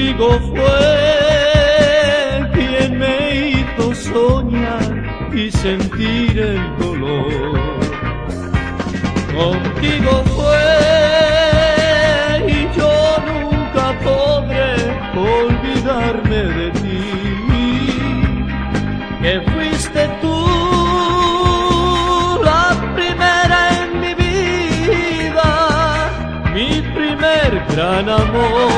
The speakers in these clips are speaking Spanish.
Contigo fue quien me hizo soñar y sentir el dolor. Contigo fue y yo nunca podré olvidarme de ti. Que fuiste tú la primera en mi vida, mi primer gran amor.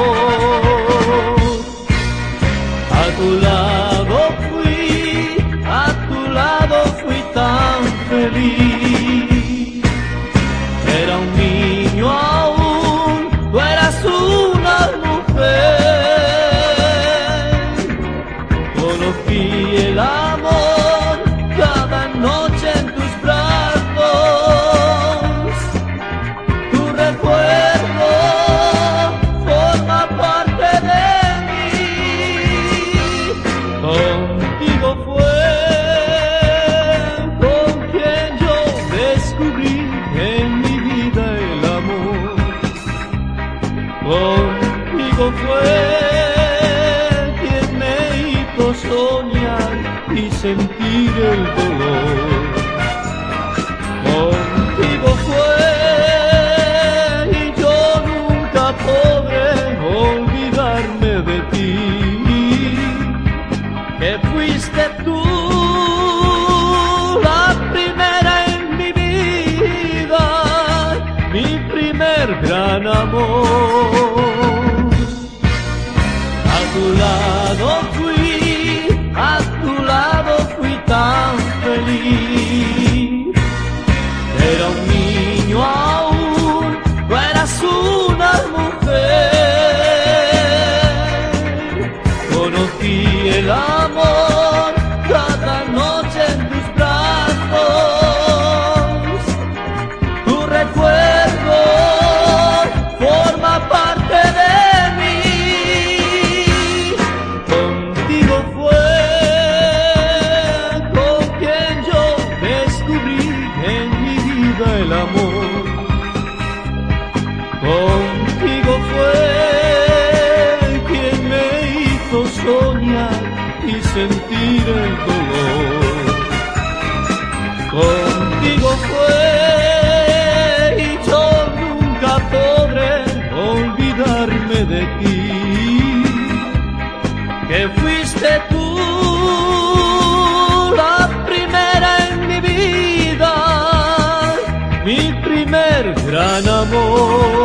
Contigo fue quien me hizo soñar y sentir el dolor. Contigo fue y yo nunca podré olvidarme de ti. Que fuiste tú primer gran amor. A tu lado fui, a tu lado fui tan feliz. Era un niño aún, tú eras una mujer. Conocí el amor cada noche en tus brazos. Tu recuerdo el amor. Contigo fue quien me hizo soñar y sentir el dolor. Contigo fue y yo nunca podré olvidarme de ti, que fuiste tú. amor.